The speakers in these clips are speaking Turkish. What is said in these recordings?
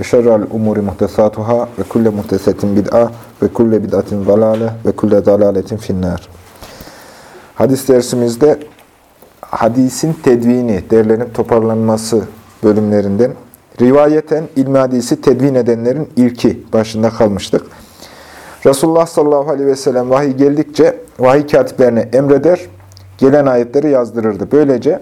ve şerrel umuri muhtesatuhâ ve kulle muhtesetin bid'a ve kulle bid'atin zalâle ve kulle zalâletin finnâr. Hadis dersimizde hadisin tedvini, derlenip toparlanması bölümlerinden rivayeten ilmi hadisi tedvin edenlerin ilki başında kalmıştık. Resulullah sallallahu aleyhi ve sellem vahiy geldikçe vahiy katiplerine emreder, gelen ayetleri yazdırırdı. Böylece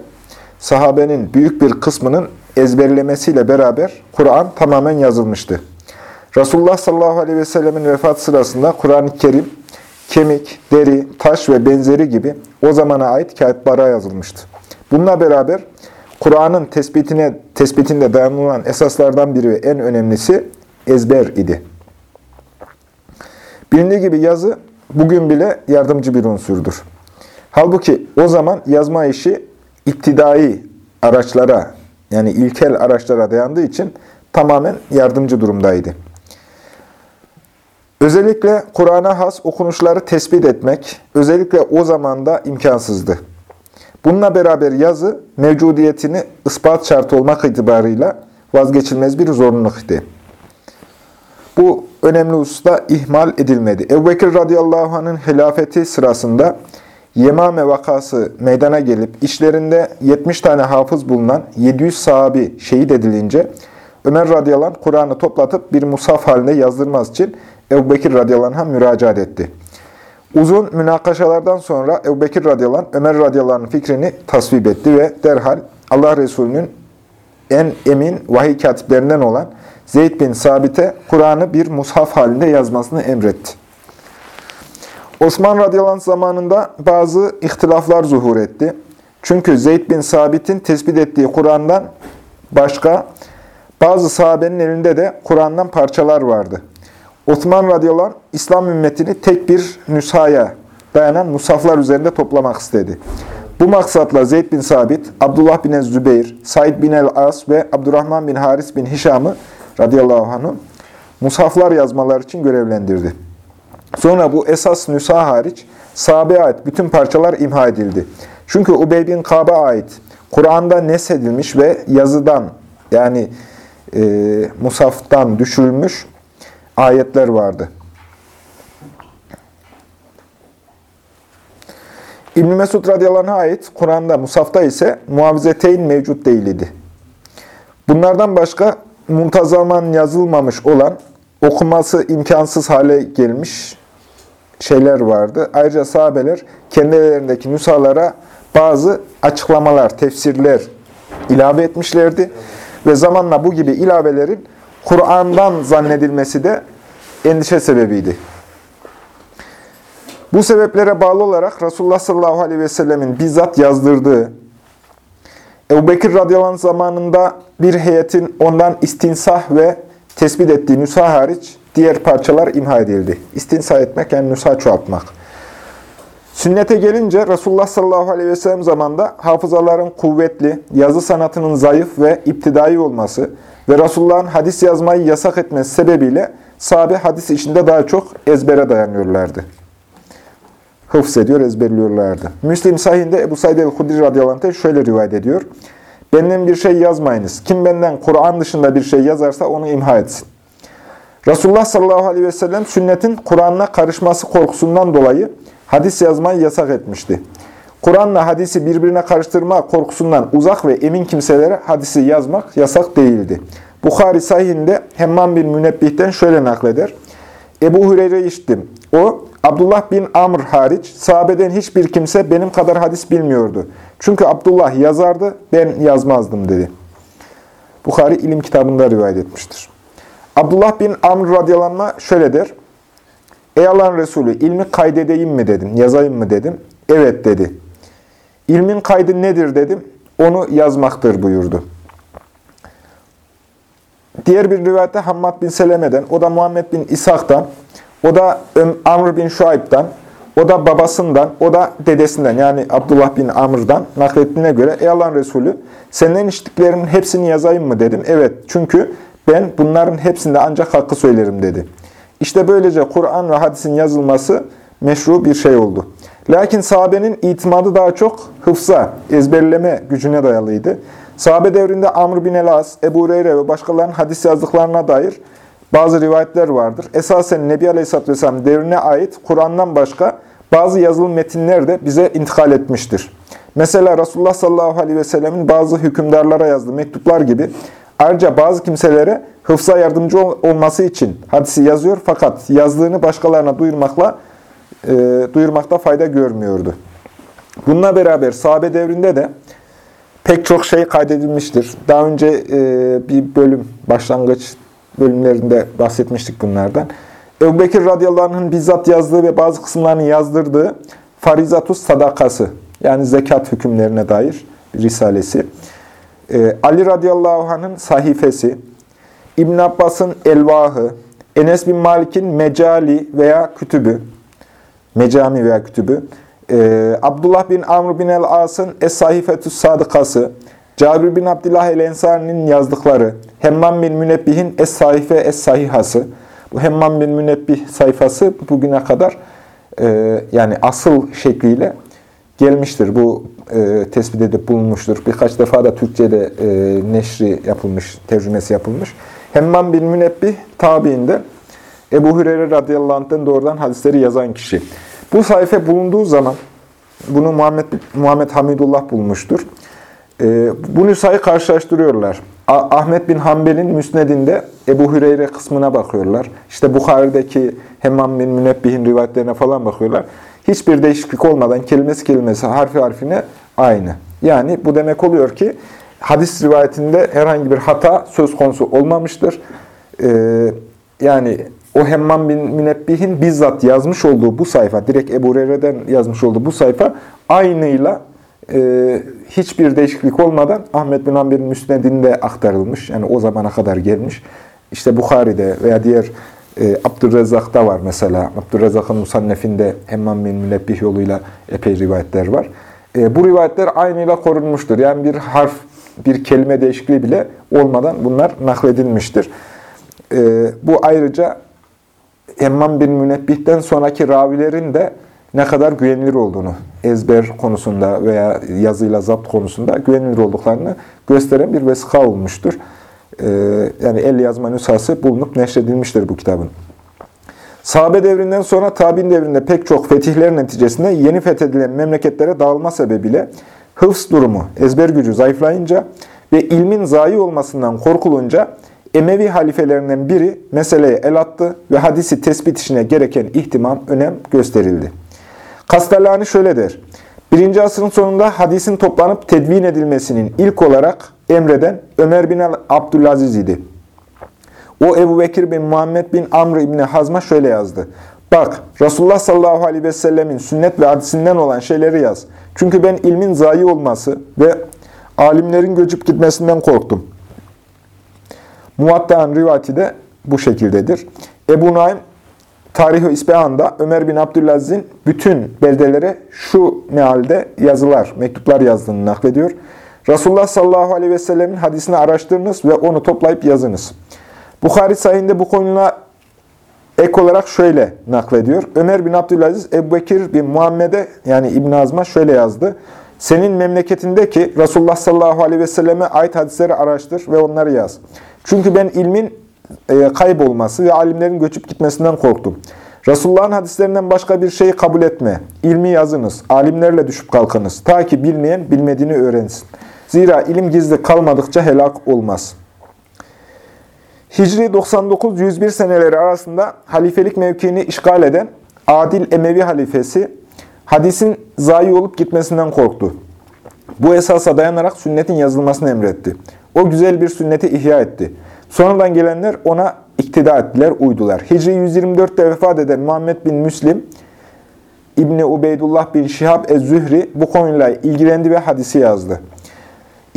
sahabenin büyük bir kısmının ezberlemesiyle beraber Kur'an tamamen yazılmıştı. Resulullah sallallahu aleyhi ve sellemin vefat sırasında Kur'an-ı Kerim, kemik, deri, taş ve benzeri gibi o zamana ait kağıtlara yazılmıştı. Bununla beraber Kur'an'ın tespitine, tespitinde dayanılan esaslardan biri ve en önemlisi ezber idi. Bilindiği gibi yazı bugün bile yardımcı bir unsurdur. Halbuki o zaman yazma işi iptidai araçlara yani ilkel araçlara dayandığı için tamamen yardımcı durumdaydı. Özellikle Kur'an'a has okunuşları tespit etmek, özellikle o zamanda imkansızdı. Bununla beraber yazı, mevcudiyetini ispat şartı olmak itibarıyla vazgeçilmez bir zorunluluktu. Bu önemli hususta ihmal edilmedi. Ebu Bekir radıyallahu anh'ın hilafeti sırasında Yemame vakası meydana gelip işlerinde 70 tane hafız bulunan 700 sahabi şehit edilince Ömer radıyallahu anh Kur'an'ı toplatıp bir musaf halinde yazdırmaz için Ebu Bekir radıyallahu müracaat etti. Uzun münakaşalardan sonra Ebu Bekir radıyallahu Ömer radıyallahu fikrini tasvip etti ve derhal Allah Resulü'nün en emin vahiy katiplerinden olan Zeyd bin Sabit'e Kur'an'ı bir mushaf halinde yazmasını emretti. Osman radıyallahu zamanında bazı ihtilaflar zuhur etti. Çünkü Zeyd bin Sabit'in tespit ettiği Kur'an'dan başka bazı sahabenin elinde de Kur'an'dan parçalar vardı. Osman radıyallahu anh, İslam ümmetini tek bir nüshaya dayanan musaflar üzerinde toplamak istedi. Bu maksatla Zeyd bin Sabit, Abdullah bin Zübeyir, Said bin el-As ve Abdurrahman bin Haris bin Hişam'ı radıyallahu anh'ı musaflar yazmalar için görevlendirdi. Sonra bu esas nüsa hariç sahabeye ait bütün parçalar imha edildi. Çünkü Ubey bin Kab'a ait Kur'an'da nesedilmiş ve yazıdan yani e, musaftan düşürülmüş ayetler vardı. İbn Mesud radıyallahu ait Kur'an'da musafta ise muavizeteyn mevcut değildi. Bunlardan başka muntazaman yazılmamış olan okuması imkansız hale gelmiş şeyler vardı. Ayrıca sahabeler kendilerindeki nüshalara bazı açıklamalar, tefsirler ilave etmişlerdi. Ve zamanla bu gibi ilavelerin Kur'an'dan zannedilmesi de endişe sebebiydi. Bu sebeplere bağlı olarak Resulullah sallallahu aleyhi ve sellemin bizzat yazdırdığı, Ebu Bekir radıyallahu zamanında bir heyetin ondan istinsah ve tespit ettiği nüsha hariç diğer parçalar imha edildi. İstinsa etmek yani nüsha çoğaltmak. Sünnete gelince Resulullah sallallahu aleyhi ve sellem zamanında hafızaların kuvvetli, yazı sanatının zayıf ve iptidai olması ve Resulullah'ın hadis yazmayı yasak etmesi sebebiyle sahabe hadis içinde daha çok ezbere dayanıyorlardı. Hıfz ediyor, ezberliyorlardı. Müslim sahihinde Ebu Said el-Hudri radıyallahu anh şöyle rivayet ediyor. Benden bir şey yazmayınız. Kim benden Kur'an dışında bir şey yazarsa onu imha etsin. Resulullah sallallahu aleyhi ve sellem sünnetin Kur'an'la karışması korkusundan dolayı hadis yazmayı yasak etmişti. Kur'an'la hadisi birbirine karıştırma korkusundan uzak ve emin kimselere hadisi yazmak yasak değildi. Bukhari sahihinde Hemman bin Münebbih'ten şöyle nakleder. Ebu Hureyre işittim. O, Abdullah bin Amr hariç sahabeden hiçbir kimse benim kadar hadis bilmiyordu. Çünkü Abdullah yazardı, ben yazmazdım dedi. Bukhari ilim kitabında rivayet etmiştir. Abdullah bin Amr radyalanma şöyle der. Ey Allah'ın Resulü ilmi kaydedeyim mi dedim, yazayım mı dedim. Evet dedi. İlmin kaydı nedir dedim. Onu yazmaktır buyurdu. diğer bir rivayette Hammad bin Seleme'den, o da Muhammed bin İshak'tan, o da Amr bin Şuayb'dan, o da babasından, o da dedesinden yani Abdullah bin Amr'dan naklettiğine göre Ey Allah'ın Resulü senden içtiklerimin hepsini yazayım mı dedim. Evet çünkü ben bunların hepsinde ancak hakkı söylerim dedi. İşte böylece Kur'an ve hadisin yazılması meşru bir şey oldu. Lakin sahabenin itimadı daha çok hıfza, ezberleme gücüne dayalıydı. Sahabe devrinde Amr bin el-As, Ebu Hureyre ve başkalarının hadis yazdıklarına dair bazı rivayetler vardır. Esasen Nebi Aleyhisselatü Vesselam devrine ait Kur'an'dan başka bazı yazılı metinler de bize intikal etmiştir. Mesela Resulullah sallallahu aleyhi ve sellemin bazı hükümdarlara yazdığı mektuplar gibi ayrıca bazı kimselere hıfza yardımcı olması için hadisi yazıyor fakat yazdığını başkalarına duyurmakla e, duyurmakta fayda görmüyordu. Bununla beraber sahabe devrinde de pek çok şey kaydedilmiştir. Daha önce e, bir bölüm, başlangıç bölümlerinde bahsetmiştik bunlardan. Ebu Bekir radıyallahu anh'ın bizzat yazdığı ve bazı kısımlarını yazdırdığı Farizatus Sadakası, yani zekat hükümlerine dair bir risalesi. E, Ali radıyallahu anh'ın sahifesi, İbn Abbas'ın Elvahı, Enes bin Malik'in Mecali veya Kütübü, Mecami veya Kütübü, ee, Abdullah bin Amr bin el-As'ın Es-Sahifetü Sadıkası, Cabir bin Abdullah el-Ensari'nin yazdıkları, Hemmam bin Münebbih'in Es-Sahife Es-Sahihası, bu Hemmam bin Münebbih sayfası bugüne kadar e, yani asıl şekliyle gelmiştir. Bu e, tespit edip bulunmuştur. Birkaç defa da Türkçe'de e, neşri yapılmış, tercümesi yapılmış. Hemmam bin Münebbih tabiinde Ebu Hureyre radıyallahu anh'ten doğrudan hadisleri yazan kişi. Bu sayfa bulunduğu zaman, bunu Muhammed, Muhammed Hamidullah bulmuştur. E, bu nüshayı karşılaştırıyorlar. Ahmet bin Hanbel'in müsnedinde Ebu Hüreyre kısmına bakıyorlar. İşte Bukhari'deki Hemmam bin Münebbih'in rivayetlerine falan bakıyorlar. Hiçbir değişiklik olmadan kelimesi kelimesi, harfi harfine aynı. Yani bu demek oluyor ki hadis rivayetinde herhangi bir hata söz konusu olmamıştır. Ee, yani o Hemmam bin Münebbih'in bizzat yazmış olduğu bu sayfa, direkt Ebu Hureyre'den yazmış olduğu bu sayfa aynıyla e, hiçbir değişiklik olmadan Ahmet bin Hanbel'in müsnedinde aktarılmış. Yani o zamana kadar gelmiş. İşte Bukhari'de veya diğer e, Abdurrezzak'ta var mesela. Abdurrezzak'ın Musannef'inde Hemmam bin Münebbih yoluyla epey rivayetler var. E, bu rivayetler aynıyla korunmuştur. Yani bir harf, bir kelime değişikliği bile olmadan bunlar nakledilmiştir. E, bu ayrıca Hemmam bin Münebbih'ten sonraki ravilerin de ne kadar güvenilir olduğunu, ezber konusunda veya yazıyla zapt konusunda güvenilir olduklarını gösteren bir vesika olmuştur. Ee, yani el yazma nüshası bulunup neşredilmiştir bu kitabın. Sahabe devrinden sonra tabin devrinde pek çok fetihler neticesinde yeni fethedilen memleketlere dağılma sebebiyle hıfz durumu, ezber gücü zayıflayınca ve ilmin zayi olmasından korkulunca Emevi halifelerinden biri meseleye el attı ve hadisi tespit işine gereken ihtimam, önem gösterildi. Kastalani şöyle der. Birinci asrın sonunda hadisin toplanıp tedvin edilmesinin ilk olarak emreden Ömer bin Abdülaziz idi. O Ebu Bekir bin Muhammed bin Amr İbni Hazm'a şöyle yazdı. Bak Resulullah sallallahu aleyhi ve sellemin sünnet ve hadisinden olan şeyleri yaz. Çünkü ben ilmin zayi olması ve alimlerin göçüp gitmesinden korktum. Muvatta'nın rivayeti de bu şekildedir. Ebu Naim Tarih-i İsbehan'da Ömer bin Abdülaziz'in bütün beldelere şu mealde yazılar, mektuplar yazdığını naklediyor. Resulullah sallallahu aleyhi ve sellemin hadisini araştırınız ve onu toplayıp yazınız. Bukhari sayında bu konuna ek olarak şöyle naklediyor. Ömer bin Abdülaziz, Ebu Bekir bin Muhammed'e yani İbn Azm'a şöyle yazdı. Senin memleketindeki Resulullah sallallahu aleyhi ve selleme ait hadisleri araştır ve onları yaz. Çünkü ben ilmin e, kaybolması ve alimlerin göçüp gitmesinden korktum. Resulullah'ın hadislerinden başka bir şeyi kabul etme. İlmi yazınız, alimlerle düşüp kalkınız. Ta ki bilmeyen bilmediğini öğrensin. Zira ilim gizli kalmadıkça helak olmaz. Hicri 99-101 seneleri arasında halifelik mevkiini işgal eden Adil Emevi halifesi hadisin zayi olup gitmesinden korktu. Bu esasa dayanarak sünnetin yazılmasını emretti. O güzel bir sünneti ihya etti. Sonradan gelenler ona iktida ettiler, uydular. Hicri 124'te vefat eden Muhammed bin Müslim, İbni Ubeydullah bin Şihab Ez-Zühri bu konuyla ilgilendi ve hadisi yazdı.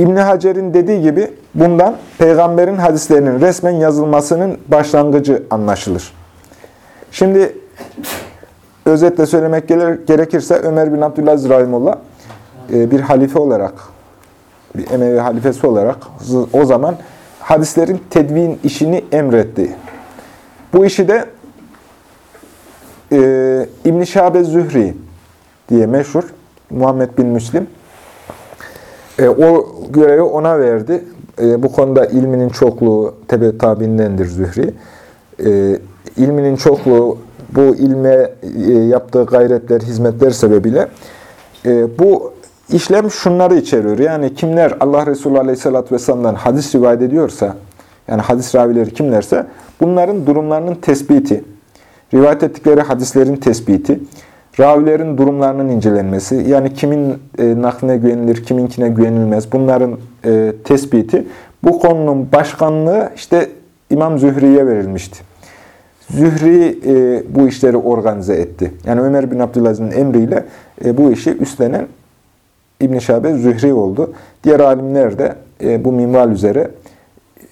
İbni Hacer'in dediği gibi bundan peygamberin hadislerinin resmen yazılmasının başlangıcı anlaşılır. Şimdi özetle söylemek gerekirse Ömer bin Abdülaziz Rahimullah e, bir halife olarak, bir Emevi halifesi olarak o zaman hadislerin tedvin işini emretti. Bu işi de e, İbn-i Şabe Zühri diye meşhur Muhammed bin Müslim e, o görevi ona verdi. E, bu konuda ilminin çokluğu tebe tabindendir Zühri. E, ilminin çokluğu bu ilme e, yaptığı gayretler, hizmetler sebebiyle e, bu işlem şunları içeriyor. Yani kimler Allah Resulü Aleyhisselatü Vesselam'dan hadis rivayet ediyorsa, yani hadis ravileri kimlerse bunların durumlarının tespiti, rivayet ettikleri hadislerin tespiti, ravilerin durumlarının incelenmesi, yani kimin e, nakline güvenilir, kiminkine güvenilmez, bunların e, tespiti, bu konunun başkanlığı işte İmam Zühri'ye verilmişti. Zühri e, bu işleri organize etti. Yani Ömer bin Abdülaziz'in emriyle e, bu işi üstlenen İbn-i Şabe Zühri oldu. Diğer alimler de e, bu minval üzere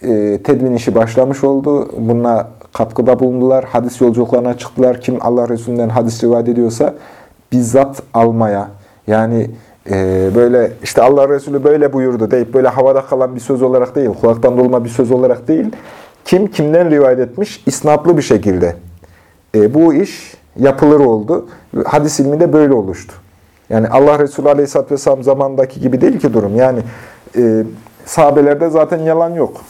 e, tedvin işi başlamış oldu. Buna katkıda bulundular. Hadis yolculuklarına çıktılar. Kim Allah Resulü'nden hadis rivayet ediyorsa bizzat almaya yani e, böyle işte Allah Resulü böyle buyurdu deyip böyle havada kalan bir söz olarak değil, kulaktan dolma bir söz olarak değil. Kim kimden rivayet etmiş? İsnatlı bir şekilde. E, bu iş yapılır oldu. Hadis ilmi de böyle oluştu. Yani Allah Resulü Aleyhisselatü Vesselam zamandaki gibi değil ki durum. Yani e, sahabelerde zaten yalan yok.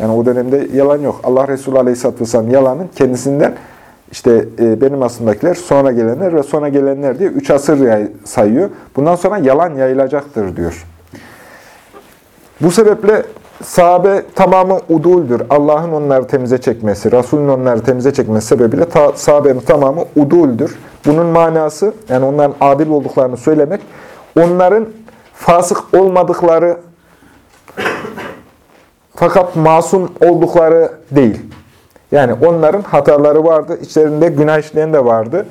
Yani o dönemde yalan yok. Allah Resulü Aleyhisselatü Vesselam yalanın kendisinden işte e, benim aslındakiler sonra gelenler ve sonra gelenler diye üç asır sayıyor. Bundan sonra yalan yayılacaktır diyor. Bu sebeple sahabe tamamı uduldür. Allah'ın onları temize çekmesi, Resulün onları temize çekmesi sebebiyle ta, sahabenin tamamı uduldür. Bunun manası, yani onların adil olduklarını söylemek, onların fasık olmadıkları fakat masum oldukları değil. Yani onların hataları vardı, içlerinde günah işleyen de vardı.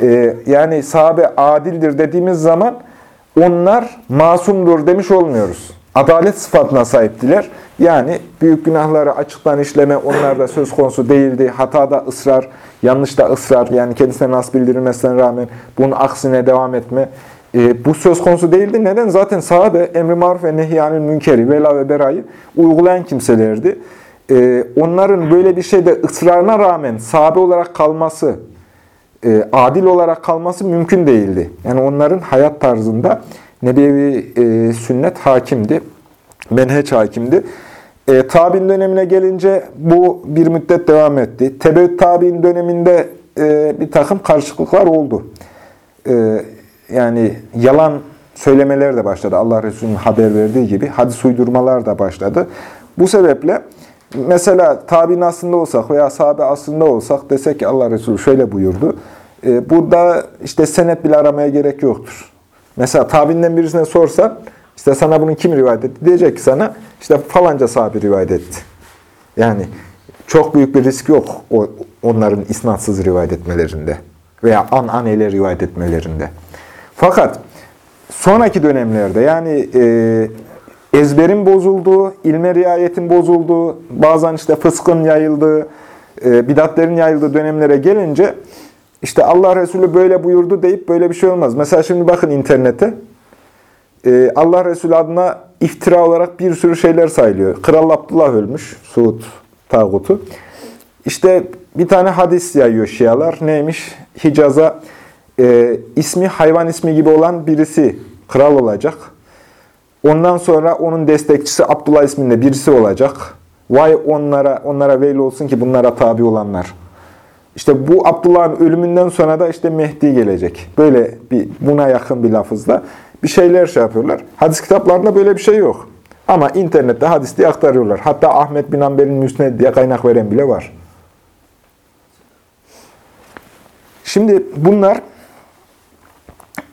Ee, yani sahabe adildir dediğimiz zaman onlar masumdur demiş olmuyoruz. Adalet sıfatına sahiptiler. Yani büyük günahları açıktan işleme onlarda söz konusu değildi. Hatada ısrar, yanlışta ısrar, yani kendisine nasıl bildirilmesine rağmen bunun aksine devam etme. E, bu söz konusu değildi. Neden? Zaten sahabe emri maruf ve nehyanın münkeri, vela ve berayı uygulayan kimselerdi. E, onların böyle bir şeyde ısrarına rağmen sahabe olarak kalması, e, adil olarak kalması mümkün değildi. Yani onların hayat tarzında nebevi e, sünnet hakimdi, menheç hakimdi. E, tabi'in dönemine gelince bu bir müddet devam etti. Tebe tabi'in döneminde e, bir takım karışıklıklar oldu. E, yani yalan söylemeler de başladı. Allah Resulü'nün haber verdiği gibi hadis uydurmalar da başladı. Bu sebeple mesela tabi'in aslında olsak veya sahabe aslında olsak desek ki Allah Resulü şöyle buyurdu. E, burada işte senet bile aramaya gerek yoktur. Mesela tabinden birisine sorsan, işte sana bunu kim rivayet etti? Diyecek ki sana, işte falanca sahabe rivayet etti. Yani çok büyük bir risk yok onların isnatsız rivayet etmelerinde veya an an ile rivayet etmelerinde. Fakat sonraki dönemlerde yani e, ezberin bozulduğu, ilme riayetin bozulduğu, bazen işte fıskın yayıldığı, e, bidatlerin yayıldığı dönemlere gelince işte Allah Resulü böyle buyurdu deyip böyle bir şey olmaz. Mesela şimdi bakın internete. Ee, Allah Resulü adına iftira olarak bir sürü şeyler sayılıyor. Kral Abdullah ölmüş. Suud tağutu. İşte bir tane hadis yayıyor Şialar. Neymiş? Hicaz'a e, ismi hayvan ismi gibi olan birisi kral olacak. Ondan sonra onun destekçisi Abdullah isminde birisi olacak. Vay onlara onlara veil olsun ki bunlara tabi olanlar. İşte bu Abdullah'ın ölümünden sonra da işte Mehdi gelecek. Böyle bir buna yakın bir lafızla bir şeyler şey yapıyorlar. Hadis kitaplarında böyle bir şey yok. Ama internette hadis diye aktarıyorlar. Hatta Ahmet bin Amber'in Müsned diye kaynak veren bile var. Şimdi bunlar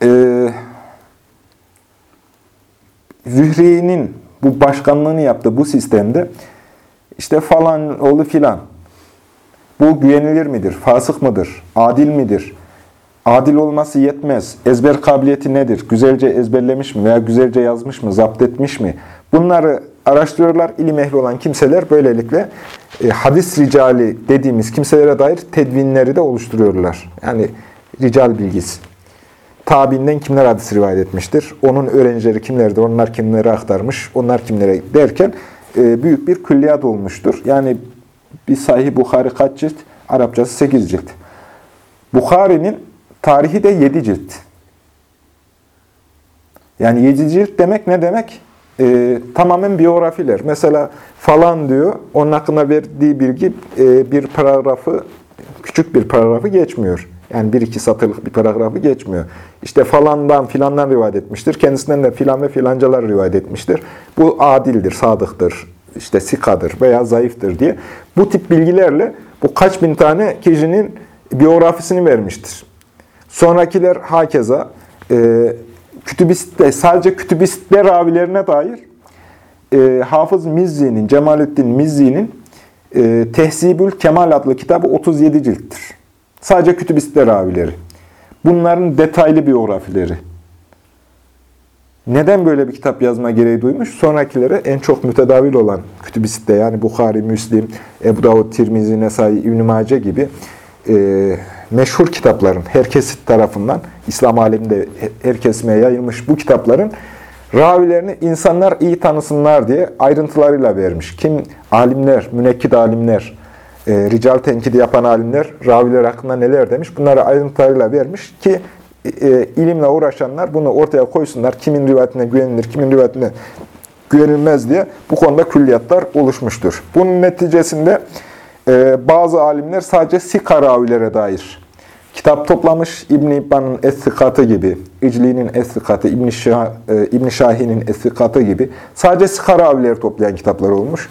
e, bu başkanlığını yaptığı bu sistemde işte falan oğlu filan bu güvenilir midir? Fasık mıdır? Adil midir? Adil olması yetmez. Ezber kabiliyeti nedir? Güzelce ezberlemiş mi veya güzelce yazmış mı? Zapt etmiş mi? Bunları araştırıyorlar. İlim ehli olan kimseler böylelikle e, hadis ricali dediğimiz kimselere dair tedvinleri de oluşturuyorlar. Yani rical bilgisi. Tabiinden kimler hadis rivayet etmiştir? Onun öğrencileri kimlerdir? Onlar kimlere aktarmış? Onlar kimlere derken e, büyük bir külliyat olmuştur. Yani bir Sahih Bukhari kaç cilt? Arapçası 8 cilt. Bukhari'nin tarihi de 7 cilt. Yani 7 cilt demek ne demek? e, tamamen biyografiler. Mesela falan diyor, onun hakkında verdiği bilgi e, bir paragrafı, küçük bir paragrafı geçmiyor. Yani bir iki satırlık bir paragrafı geçmiyor. İşte falandan filandan rivayet etmiştir. Kendisinden de filan ve filancalar rivayet etmiştir. Bu adildir, sadıktır, işte sikadır veya zayıftır diye. Bu tip bilgilerle bu kaç bin tane kişinin biyografisini vermiştir. Sonrakiler hakeza e, kütübiste, sadece kütübiste ravilerine dair e, Hafız Mizzi'nin, Cemalüddin Mizzi'nin e, Tehzibül Kemal adlı kitabı 37 cilttir. Sadece kütübiste ravileri. Bunların detaylı biyografileri. Neden böyle bir kitap yazma gereği duymuş? Sonrakilere en çok mütedavil olan kütübiste yani Bukhari, Müslim, Ebu Davud, Tirmizi, Nesai, İbn-i Mace gibi e, meşhur kitapların herkes tarafından İslam aleminde her kesmeye yayılmış bu kitapların ravilerini insanlar iyi tanısınlar diye ayrıntılarıyla vermiş. Kim alimler, münekkid alimler, e, rical tenkidi yapan alimler raviler hakkında neler demiş bunları ayrıntılarıyla vermiş ki e, ilimle uğraşanlar bunu ortaya koysunlar. Kimin rivayetine güvenilir, kimin rivayetine güvenilmez diye bu konuda külliyatlar oluşmuştur. Bunun neticesinde e, bazı alimler sadece sika ravilere dair kitap toplamış. İbn-i İbban'ın Es-Sikatı gibi, İcli'nin Es-Sikatı, İbn-i Şah, e, İbn Şahin'in Es-Sikatı gibi sadece sika ravileri toplayan kitaplar olmuş.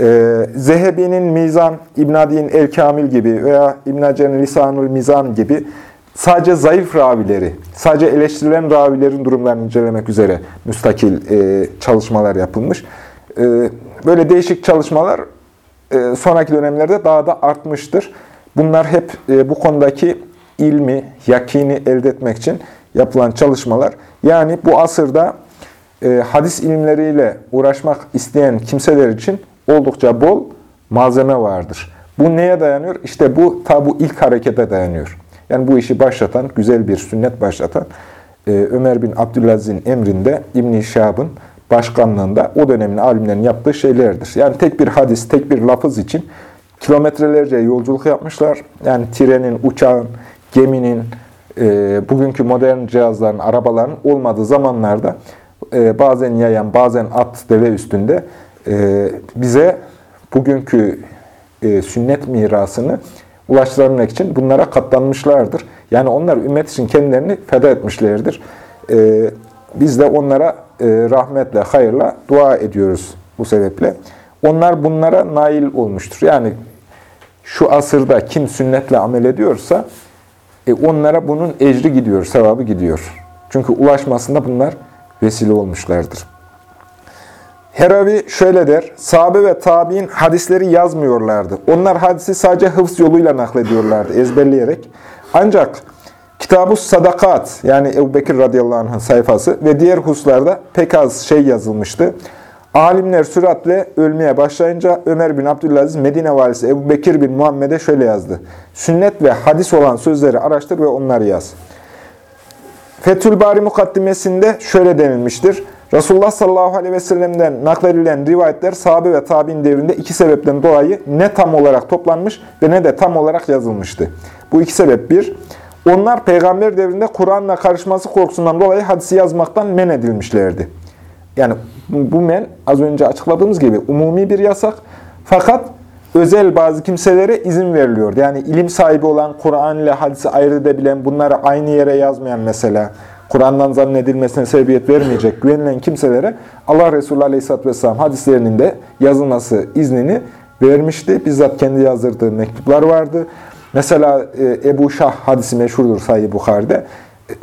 E, Zehebi'nin Mizan, İbn Adi'nin El-Kamil gibi veya İbn Hacer'in Lisanul Mizan gibi sadece zayıf ravileri, sadece eleştirilen ravilerin durumlarını incelemek üzere müstakil e, çalışmalar yapılmış. E, böyle değişik çalışmalar e, sonraki dönemlerde daha da artmıştır. Bunlar hep e, bu konudaki ilmi, yakini elde etmek için yapılan çalışmalar. Yani bu asırda e, hadis ilimleriyle uğraşmak isteyen kimseler için oldukça bol malzeme vardır. Bu neye dayanıyor? İşte bu ta bu ilk harekete dayanıyor. Yani bu işi başlatan, güzel bir sünnet başlatan Ömer bin Abdülaziz'in emrinde İbn-i Şahab'ın başkanlığında o dönemin alimlerinin yaptığı şeylerdir. Yani tek bir hadis, tek bir lafız için kilometrelerce yolculuk yapmışlar. Yani trenin, uçağın, geminin, e, bugünkü modern cihazların, arabaların olmadığı zamanlarda e, bazen yayan, bazen at, deve üstünde e, bize bugünkü e, sünnet mirasını ulaştırabilmek için bunlara katlanmışlardır. Yani onlar ümmet için kendilerini feda etmişlerdir. E, biz de onlara e, rahmetle, hayırla dua ediyoruz bu sebeple. Onlar bunlara nail olmuştur. Yani şu asırda kim sünnetle amel ediyorsa e, onlara bunun ecri gidiyor, sevabı gidiyor. Çünkü ulaşmasında bunlar vesile olmuşlardır. Heravi şöyle der, sahabe ve tabi'in hadisleri yazmıyorlardı. Onlar hadisi sadece hıfz yoluyla naklediyorlardı, ezberleyerek. Ancak Kitab-ı Sadakat, yani Ebu Bekir radıyallahu anh'ın sayfası ve diğer hususlarda pek az şey yazılmıştı. Alimler süratle ölmeye başlayınca Ömer bin Abdülaziz Medine valisi Ebu Bekir bin Muhammed'e şöyle yazdı. Sünnet ve hadis olan sözleri araştır ve onları yaz. Fethül Bari mukaddimesinde şöyle denilmiştir. Resulullah sallallahu aleyhi ve sellem'den nakledilen rivayetler sahabe ve tabi'in devrinde iki sebepten dolayı ne tam olarak toplanmış ve ne de tam olarak yazılmıştı. Bu iki sebep bir, onlar peygamber devrinde Kur'an'la karışması korkusundan dolayı hadisi yazmaktan men edilmişlerdi. Yani bu men az önce açıkladığımız gibi umumi bir yasak. Fakat özel bazı kimselere izin veriliyor. Yani ilim sahibi olan, Kur'an ile hadisi ayırt edebilen, bunları aynı yere yazmayan mesela, Kur'an'dan zannedilmesine sebebiyet vermeyecek güvenilen kimselere Allah Resulü Aleyhisselatü Vesselam hadislerinin de yazılması iznini vermişti. Bizzat kendi yazdırdığı mektuplar vardı. Mesela e, Ebu Şah hadisi meşhurdur Sahih Bukhari'de.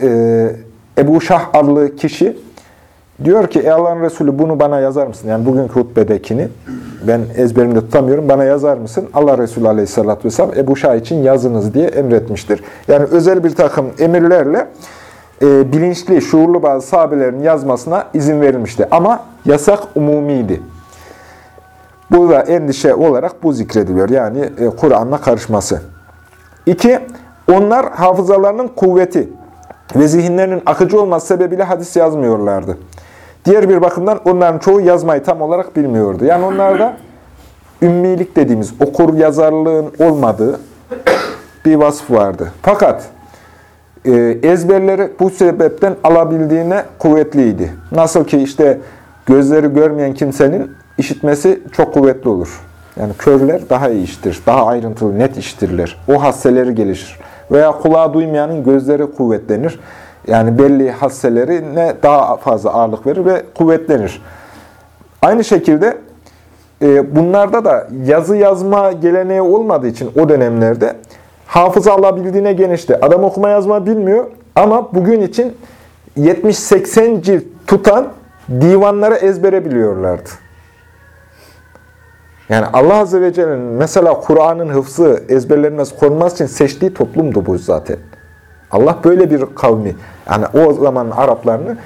E, Ebu Şah adlı kişi diyor ki ey Allah'ın Resulü bunu bana yazar mısın? Yani bugünkü hutbedekini ben ezberimde tutamıyorum. Bana yazar mısın? Allah Resulü Aleyhisselatü Vesselam Ebu Şah için yazınız diye emretmiştir. Yani özel bir takım emirlerle bilinçli, şuurlu bazı sahabelerin yazmasına izin verilmişti. Ama yasak umumiydi. Bu da endişe olarak bu zikrediliyor. Yani e, Kur'an'la karışması. İki, onlar hafızalarının kuvveti ve zihinlerinin akıcı olması sebebiyle hadis yazmıyorlardı. Diğer bir bakımdan onların çoğu yazmayı tam olarak bilmiyordu. Yani onlarda ümmilik dediğimiz okur yazarlığın olmadığı bir vasf vardı. Fakat e, ezberleri bu sebepten alabildiğine kuvvetliydi. Nasıl ki işte gözleri görmeyen kimsenin işitmesi çok kuvvetli olur. Yani körler daha iyi işitir, daha ayrıntılı, net işitirler. O hasseleri gelişir. Veya kulağı duymayanın gözleri kuvvetlenir. Yani belli hasselerine daha fazla ağırlık verir ve kuvvetlenir. Aynı şekilde e, bunlarda da yazı yazma geleneği olmadığı için o dönemlerde hafıza alabildiğine genişti. Adam okuma yazma bilmiyor ama bugün için 70-80 cilt tutan divanları ezbere biliyorlardı. Yani Allah Azze ve Celle'nin mesela Kur'an'ın hıfzı ezberlenmez korunmaz için seçtiği toplumdu bu zaten. Allah böyle bir kavmi, yani o zaman Araplarını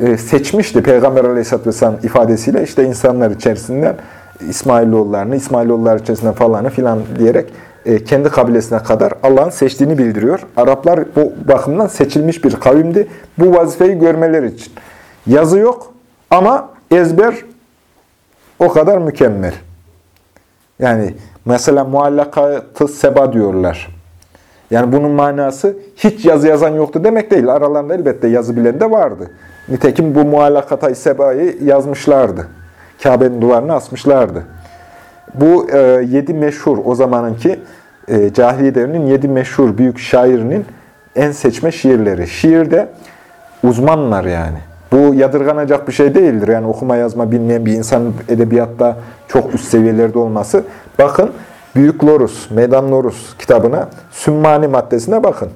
e, seçmişti Peygamber Aleyhisselatü Vesselam ifadesiyle işte insanlar içerisinden İsmailoğullarını, İsmailoğullar içerisinden falanı filan diyerek kendi kabilesine kadar Allah'ın seçtiğini bildiriyor. Araplar bu bakımdan seçilmiş bir kavimdi. Bu vazifeyi görmeleri için. Yazı yok ama ezber o kadar mükemmel. Yani mesela muallakatı seba diyorlar. Yani bunun manası hiç yazı yazan yoktu demek değil. Aralarında elbette yazı bilen de vardı. Nitekim bu muallakata sebayı yazmışlardı. Kabe'nin duvarına asmışlardı. Bu e, yedi meşhur o zamanınki e, cahiliye devrinin yedi meşhur büyük şairinin en seçme şiirleri. Şiirde uzmanlar yani. Bu yadırganacak bir şey değildir. Yani okuma yazma bilmeyen bir insan edebiyatta çok üst seviyelerde olması. Bakın Büyük Lorus, Meydan Lorus kitabına Sümmani maddesine bakın.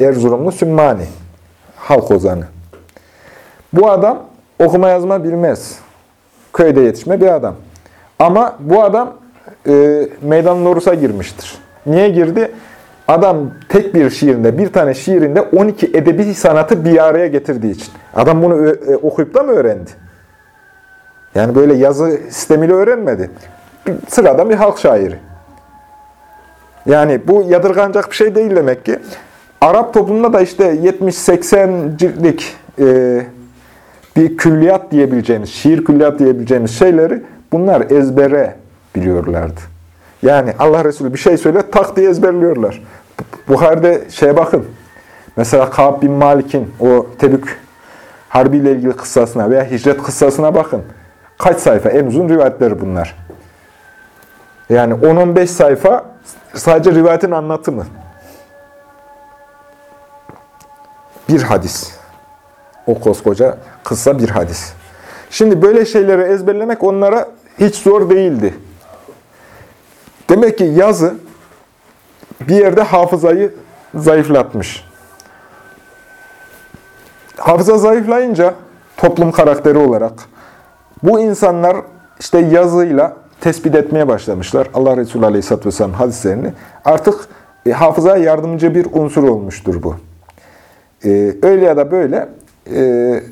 Erzurumlu Sümmani, halk ozanı. Bu adam okuma yazma bilmez. Köyde yetişme bir adam. Ama bu adam e, Meydan Lorus'a girmiştir. Niye girdi? Adam tek bir şiirinde, bir tane şiirinde 12 edebi sanatı bir araya getirdiği için. Adam bunu e, okuyup da mı öğrendi? Yani böyle yazı sistemiyle öğrenmedi. Bir, sıradan bir halk şairi. Yani bu yadırganacak bir şey değil demek ki. Arap toplumunda da işte 70-80 ciltlik e, bir külliyat diyebileceğimiz, şiir külliyat diyebileceğimiz şeyleri bunlar ezbere biliyorlardı. Yani Allah Resulü bir şey söyle tak diye ezberliyorlar. Bukhari'de şeye bakın. Mesela Ka'b bin Malik'in o Tebük Harbi ile ilgili kıssasına veya hicret kıssasına bakın. Kaç sayfa? En uzun rivayetleri bunlar. Yani 10-15 sayfa sadece rivayetin anlatımı. Bir hadis. O koskoca kısa bir hadis. Şimdi böyle şeyleri ezberlemek onlara hiç zor değildi. Demek ki yazı bir yerde hafızayı zayıflatmış. Hafıza zayıflayınca toplum karakteri olarak bu insanlar işte yazıyla tespit etmeye başlamışlar. Allah Resulü Aleyhisselatü Vesselam hadislerini. Artık e, hafızaya yardımcı bir unsur olmuştur bu. E, öyle ya da böyle e,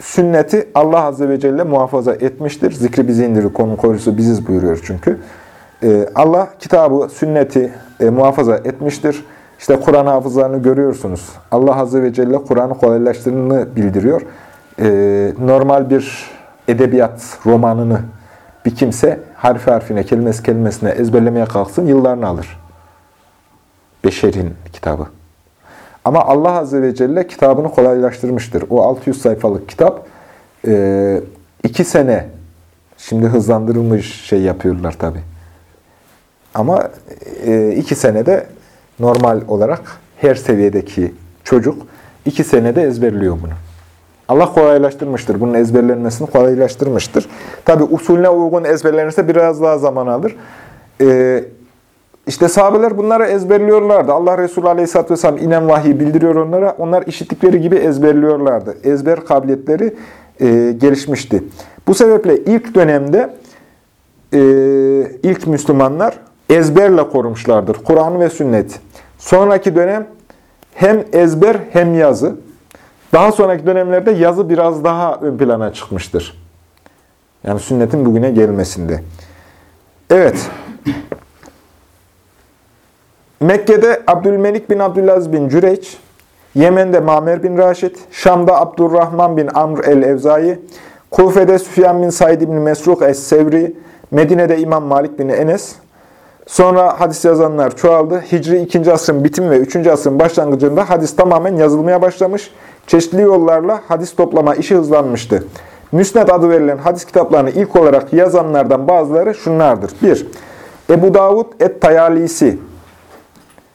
sünneti Allah Azze ve Celle muhafaza etmiştir. Zikri bizi indirir, konu korusu biziz buyuruyor çünkü. E, Allah kitabı, sünneti e, muhafaza etmiştir. İşte Kur'an hafızlarını görüyorsunuz. Allah Azze ve Celle Kur'an'ı kolaylaştırdığını bildiriyor. E, normal bir edebiyat romanını bir kimse harfi harfine, kelimesi kelimesine ezberlemeye kalksın yıllarını alır. Beşerin kitabı. Ama Allah Azze ve Celle kitabını kolaylaştırmıştır. O 600 sayfalık kitap e, iki sene, şimdi hızlandırılmış şey yapıyorlar tabi. Ama e, iki senede normal olarak her seviyedeki çocuk iki senede ezberliyor bunu. Allah kolaylaştırmıştır. Bunun ezberlenmesini kolaylaştırmıştır. Tabi usulüne uygun ezberlenirse biraz daha zaman alır. Ee, işte sahabeler bunları ezberliyorlardı. Allah Resulü Aleyhisselatü Vesselam inen vahiy bildiriyor onlara. Onlar işittikleri gibi ezberliyorlardı. Ezber kabiliyetleri e, gelişmişti. Bu sebeple ilk dönemde e, ilk Müslümanlar ezberle korumuşlardır. Kur'an ve sünnet. Sonraki dönem hem ezber hem yazı. Daha sonraki dönemlerde yazı biraz daha ön plana çıkmıştır. Yani sünnetin bugüne gelmesinde. Evet. Mekke'de Abdülmelik bin Abdülaziz bin Cüreyç, Yemen'de Mamer bin Raşid, Şam'da Abdurrahman bin Amr el-Evzai, Kufe'de Süfyan bin Said bin Mesruk es-Sevri, Medine'de İmam Malik bin Enes. Sonra hadis yazanlar çoğaldı. Hicri 2. asrın bitimi ve 3. asrın başlangıcında hadis tamamen yazılmaya başlamış. Çeşitli yollarla hadis toplama işi hızlanmıştı. Müsned adı verilen hadis kitaplarını ilk olarak yazanlardan bazıları şunlardır. 1. Ebu Davud et-Tayalisi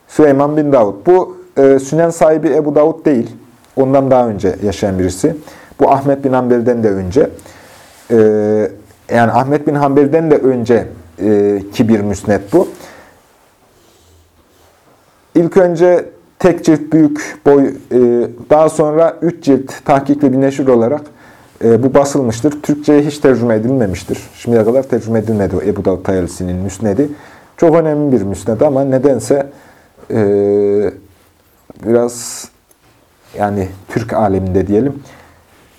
Süleyman bin Davud. Bu e, sünen sahibi Ebu Davud değil. Ondan daha önce yaşayan birisi. Bu Ahmet bin Hanbel'den de önce. E, yani Ahmet bin Hanbel'den de önce e, ki bir müsned bu. İlk önce tek cilt büyük boy, e, daha sonra üç cilt tahkikli bir neşir olarak e, bu basılmıştır. Türkçe'ye hiç tercüme edilmemiştir. Şimdiye kadar tercüme edilmedi Ebu Davud Tayalisi'nin müsnedi. Çok önemli bir müsned ama nedense e, biraz yani Türk aleminde diyelim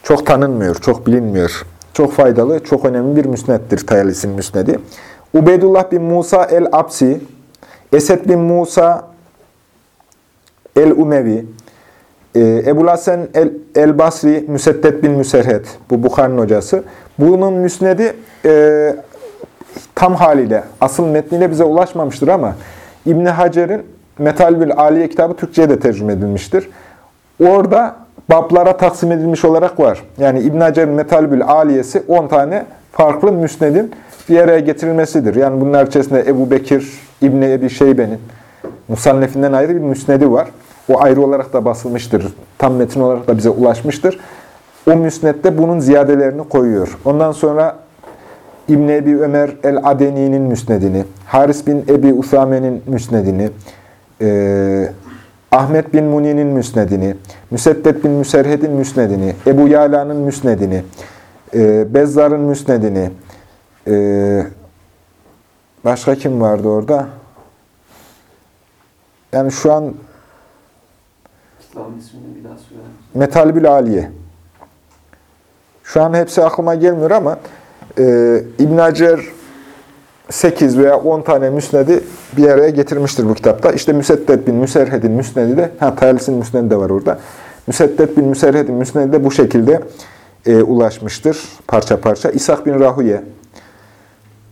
çok tanınmıyor, çok bilinmiyor. Çok faydalı, çok önemli bir müsnettir Tayalis'in müsnedi. Ubeydullah bin Musa el-Absi, Esed bin Musa el-Umevi, e, Ebu Hasan el-Basri, Müseddet bin Müserhet, bu Bukhari'nin hocası. Bunun müsnedi e, tam haliyle, asıl metniyle bize ulaşmamıştır ama İbni Hacer'in Metalbül Aliye kitabı Türkçe'ye de tercüme edilmiştir. Orada bablara taksim edilmiş olarak var. Yani İbn Hacer'in Metalbül Aliyesi 10 tane farklı müsnedin bir araya getirilmesidir. Yani bunlar içerisinde Ebu Bekir, İbni Ebi Şeybe'nin Musannefinden ayrı bir müsnedi var. O ayrı olarak da basılmıştır. Tam metin olarak da bize ulaşmıştır. O müsnette bunun ziyadelerini koyuyor. Ondan sonra İbn Ebi Ömer el-Adeni'nin müsnedini, Haris bin Ebi Usame'nin müsnedini, e, Ahmet bin Muni'nin müsnedini, Müseddet bin Müserhed'in müsnedini, Ebu Yala'nın müsnedini, e, Bezzar'ın müsnedini, e, başka kim vardı orada? Yani şu an? Metalbül Aliye. Şu an hepsi aklıma gelmiyor ama e, İbn Hacer 8 veya 10 tane müsnedi bir araya getirmiştir bu kitapta. İşte Müseddet bin Müserhed'in müsnedi de, ha Tayalis'in müsnedi de var orada. Müseddet bin Müserhed'in müsnedi de bu şekilde e, ulaşmıştır parça parça. İshak bin Rahuye,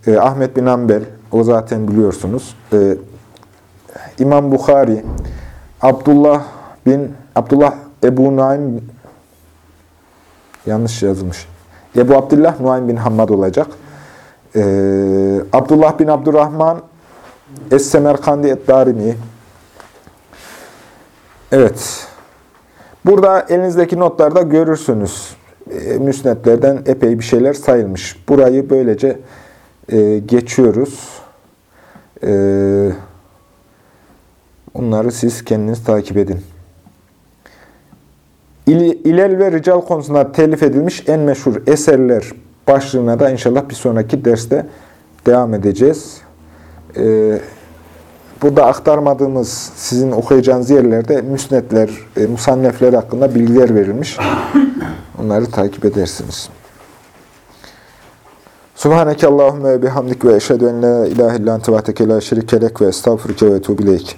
e, Ahmet bin Ambel, o zaten biliyorsunuz. E, İmam Bukhari, Abdullah bin, Abdullah Ebu Naim, yanlış yazılmış. Ebu Abdullah Nuaym bin Hammad olacak. Ee, Abdullah bin Abdurrahman Es-Semerkandi Et-Darimi Evet. Burada elinizdeki notlarda görürsünüz. E, müsnetlerden epey bir şeyler sayılmış. Burayı böylece e, geçiyoruz. E, onları siz kendiniz takip edin. İl, İlel ve Rical konusunda telif edilmiş en meşhur eserler başlığına da inşallah bir sonraki derste devam edeceğiz. Ee, burada aktarmadığımız sizin okuyacağınız yerlerde müsnetler, e, musannefler hakkında bilgiler verilmiş. Onları takip edersiniz. Subhaneke Allahümme bihamdik ve eşhedü en la ilahe illan tevateke la şerikelek ve estağfurke ve tuğbileyk.